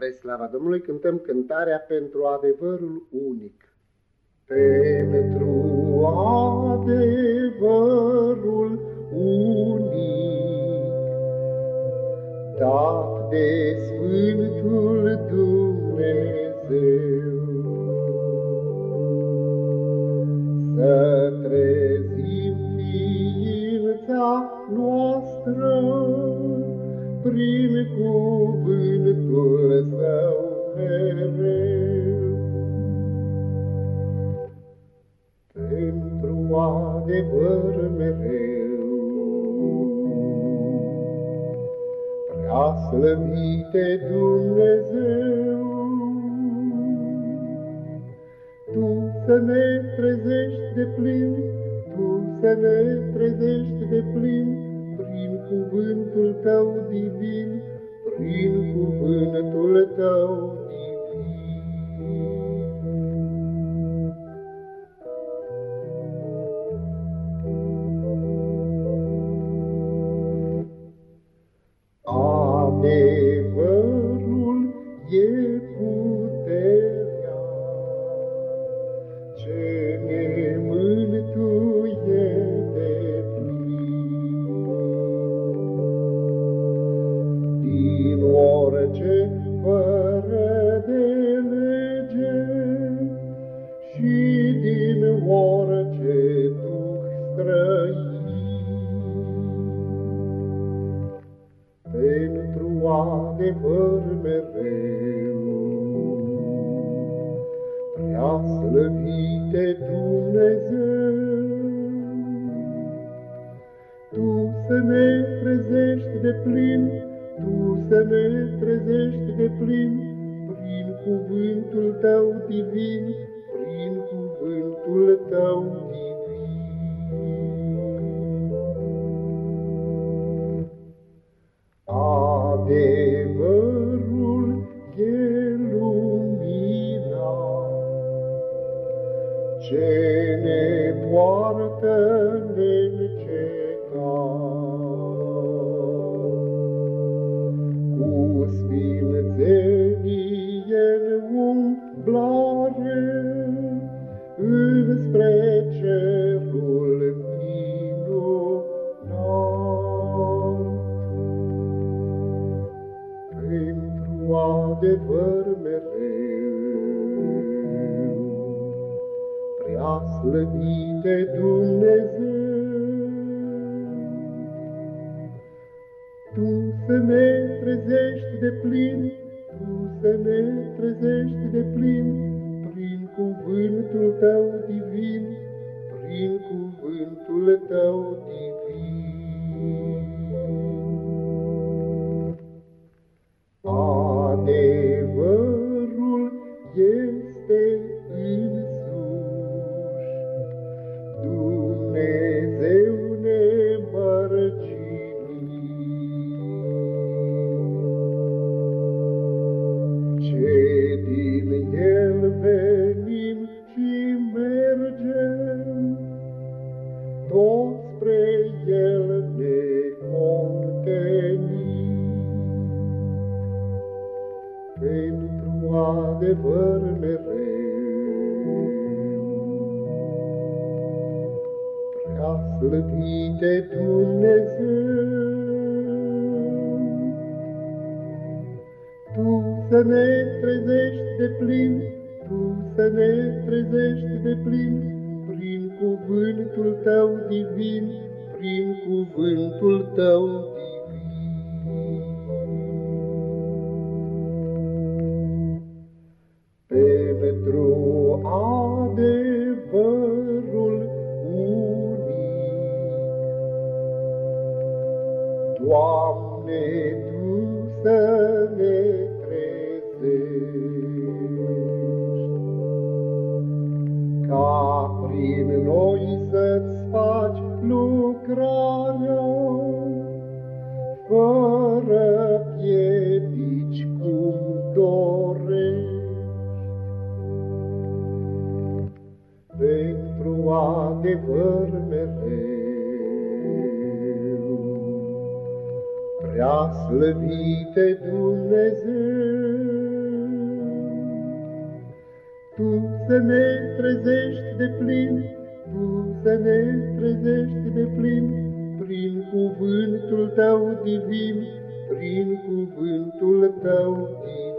Spre slava Domnului cântăm cântarea pentru adevărul unic. Pentru adevărul unic, dat de Sfântul Dumnezeu, să trezim ființa noastră prin cuvântul său mereu. Pentru adevăr mereu, prea slăvite Dumnezeu, Tu să ne trezești de plin, Tu să ne trezești de plin, prin cuvântul tău divin, prin cuvântul tău divin. Pentru adevăr mereu, prea slăvite Dumnezeu, Tu să ne trezești de plin tu să ne trezești de plin prin cuvântul tău divin, prin cuvântul tău divin. Umblare înspre cerul minunat. Pentru adevăr mereu, prea slăvite Dumnezeu, Tu să ne trezești de plin să ne trezești de plin prin cuvântul tău divin, prin cuvântul tău divin. Pentru adevăr mereu, prea slăvite Dumnezeu, Tu să ne trezești de plin, Tu să ne trezești de plin, prin cuvântul tău divin, prin cuvântul tău divin. Doamne, Tu să ne trezești, ca prin noi să-ți faci lucrarea, fără piedici cum dorești. Pentru adevăr mereu, Prea slăvite Dumnezeu, Tu să ne trezești de plin, Tu să ne trezești de plin, Prin cuvântul Tău divin, prin cuvântul Tău divin.